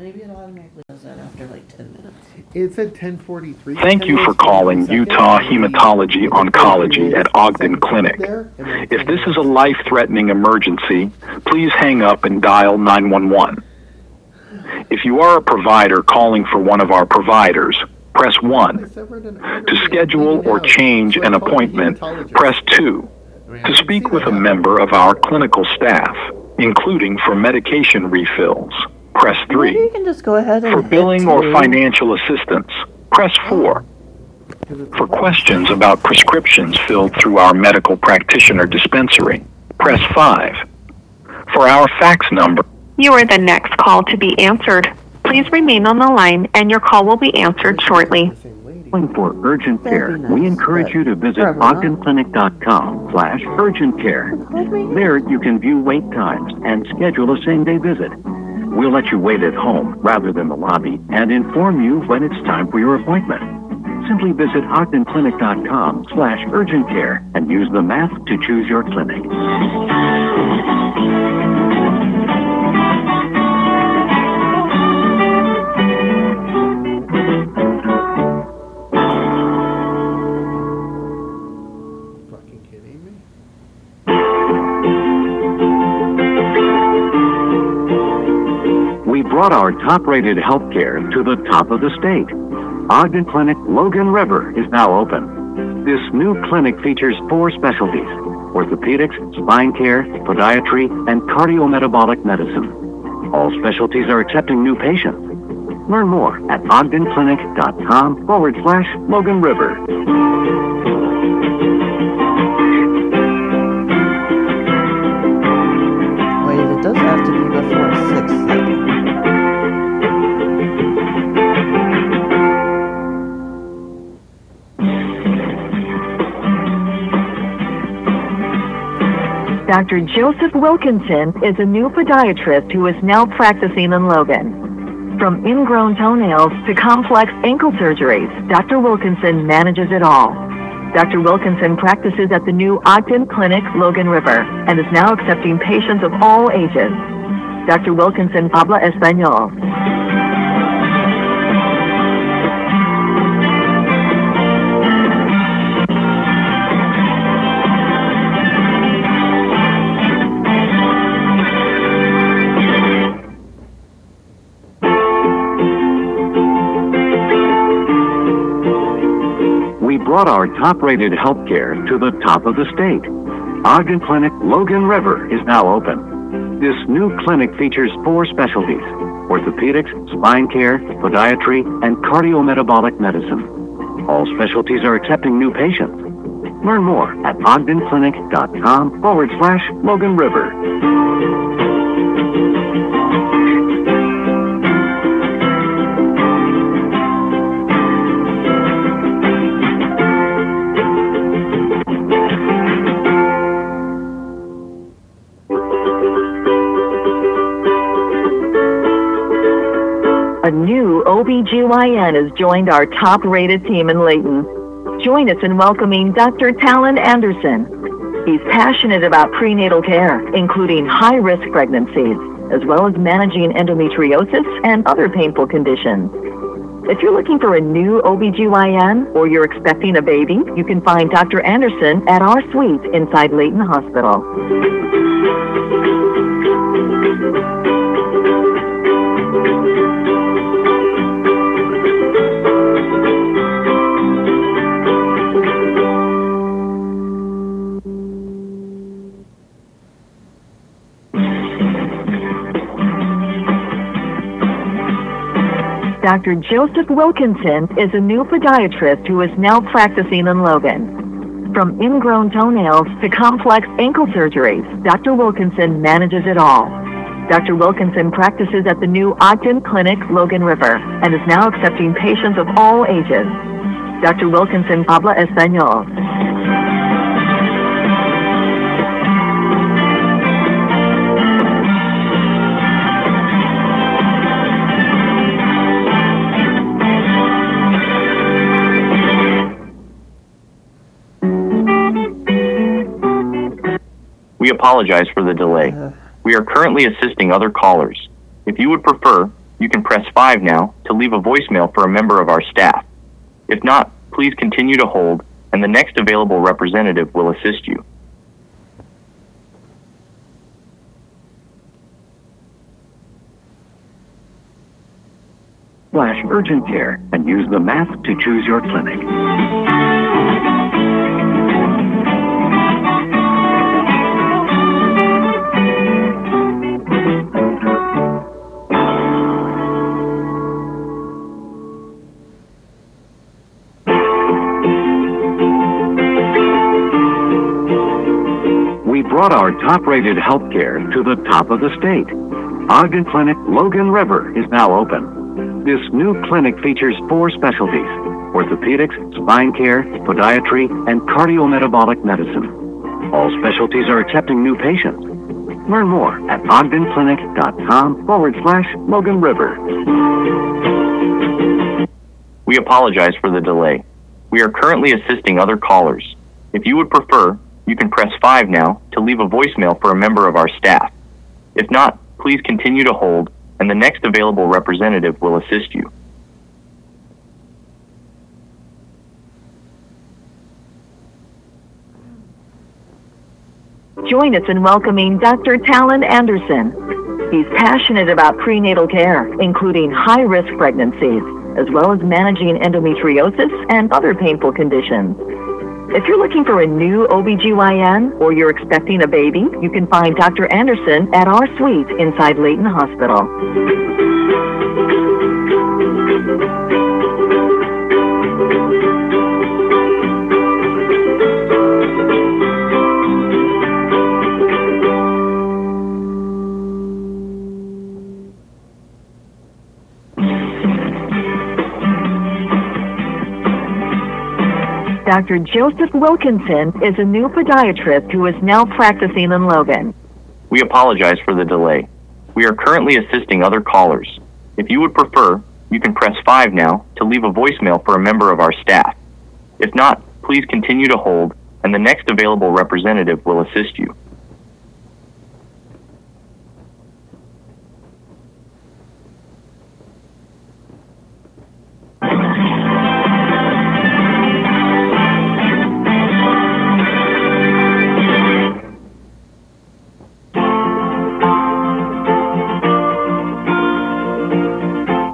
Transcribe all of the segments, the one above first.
Maybe it automatically does that after like ten minutes. It said 1043. Thank you for calling Utah Hematology Oncology at Ogden Clinic. If this is a life-threatening emergency, please hang up and dial 911. If you are a provider calling for one of our providers, press 1. To schedule or change an appointment, press 2. To speak with a member of our clinical staff, including for medication refills, press Maybe you 3. can just go ahead and For billing or two. financial assistance, press 4. For questions about prescriptions filled through our medical practitioner dispensary, press 5. For our fax number, You are the next call to be answered. Please remain on the line and your call will be answered shortly. For urgent care, nice, we encourage you to visit probably not. ogdenclinic.com slash urgent care. There you can view wait times and schedule a same-day visit. We'll let you wait at home rather than the lobby and inform you when it's time for your appointment. Simply visit ogdenclinic.com slash urgent care and use the map to choose your clinic. Our top-rated healthcare to the top of the state. Ogden Clinic Logan River is now open. This new clinic features four specialties: orthopedics, spine care, podiatry, and cardiometabolic medicine. All specialties are accepting new patients. Learn more at ogdenclinic.com forward slash Logan River. Dr. Joseph Wilkinson is a new podiatrist who is now practicing in Logan. From ingrown toenails to complex ankle surgeries, Dr. Wilkinson manages it all. Dr. Wilkinson practices at the new Ogden Clinic, Logan River, and is now accepting patients of all ages. Dr. Wilkinson habla español. Brought top-rated healthcare to the top of the state. Ogden Clinic Logan River is now open. This new clinic features four specialties: orthopedics, spine care, podiatry, and cardiometabolic medicine. All specialties are accepting new patients. Learn more at ogdenclinic.com forward slash Logan River. OBGYN has joined our top rated team in Layton. Join us in welcoming Dr. Talon Anderson. He's passionate about prenatal care, including high risk pregnancies, as well as managing endometriosis and other painful conditions. If you're looking for a new OBGYN or you're expecting a baby, you can find Dr. Anderson at our suite inside Layton Hospital. Dr. Joseph Wilkinson is a new podiatrist who is now practicing in Logan. From ingrown toenails to complex ankle surgeries, Dr. Wilkinson manages it all. Dr. Wilkinson practices at the new Ogden Clinic, Logan River, and is now accepting patients of all ages. Dr. Wilkinson habla español. We apologize for the delay. Uh, We are currently assisting other callers. If you would prefer, you can press 5 now to leave a voicemail for a member of our staff. If not, please continue to hold, and the next available representative will assist you. Slash urgent care and use the map to choose your clinic. Our top-rated healthcare to the top of the state. Ogden Clinic Logan River is now open. This new clinic features four specialties: orthopedics, spine care, podiatry, and cardiometabolic medicine. All specialties are accepting new patients. Learn more at ogdenclinic.com forward slash Logan River. We apologize for the delay. We are currently assisting other callers. If you would prefer, you can press 5 now to leave a voicemail for a member of our staff. If not, please continue to hold, and the next available representative will assist you. Join us in welcoming Dr. Talon Anderson. He's passionate about prenatal care, including high risk pregnancies, as well as managing endometriosis and other painful conditions. If you're looking for a new OBGYN or you're expecting a baby, you can find Dr. Anderson at our suite inside Layton Hospital. Dr. Joseph Wilkinson is a new podiatrist who is now practicing in Logan. We apologize for the delay. We are currently assisting other callers. If you would prefer, you can press 5 now to leave a voicemail for a member of our staff. If not, please continue to hold, and the next available representative will assist you.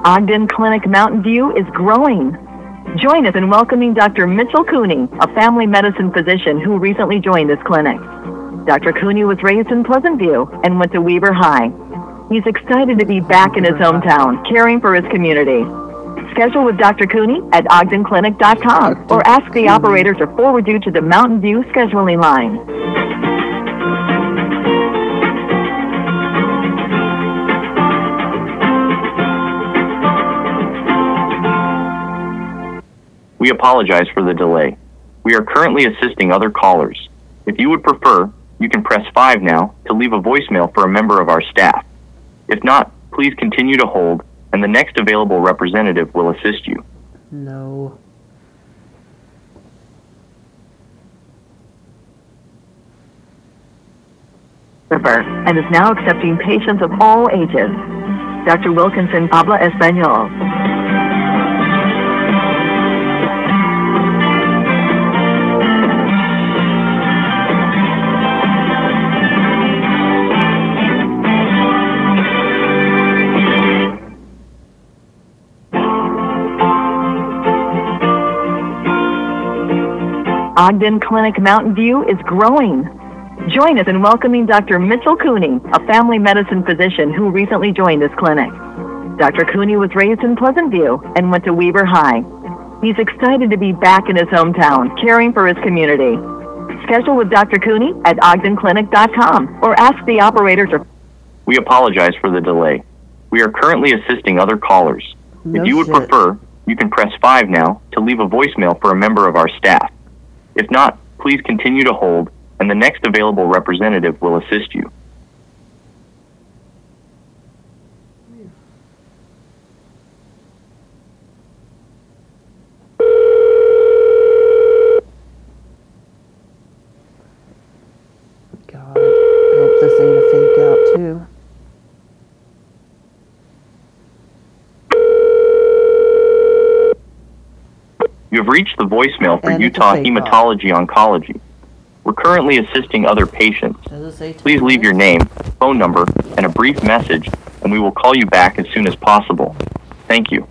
Ogden Clinic Mountain View is growing. Join us in welcoming Dr. Mitchell Cooney, a family medicine physician who recently joined this clinic. Dr. Cooney was raised in Pleasant View and went to Weber High. He's excited to be back in his hometown, caring for his community. Schedule with Dr. Cooney at ogdenclinic.com or ask the operator to forward you to the Mountain View scheduling line. We apologize for the delay. We are currently assisting other callers. If you would prefer, you can press 5 now to leave a voicemail for a member of our staff. If not, please continue to hold, and the next available representative will assist you. No. River and is now accepting patients of all ages. Dr. Wilkinson habla español. Ogden Clinic Mountain View is growing. Join us in welcoming Dr. Mitchell Cooney, a family medicine physician who recently joined this clinic. Dr. Cooney was raised in Pleasant View and went to Weber High. He's excited to be back in his hometown, caring for his community. Schedule with Dr. Cooney at ogdenclinic.com or ask the operator to We apologize for the delay. We are currently assisting other callers. No if you would shit. prefer, you can press 5 now to leave a voicemail for a member of our staff. If not, please continue to hold, and the next available representative will assist you. You have reached the voicemail for And Utah fake call. Hematology Oncology. We're currently assisting other patients. Does it say? 10 Please leave your name, phone number, and a brief message, and we will call you back as soon as possible. Thank you.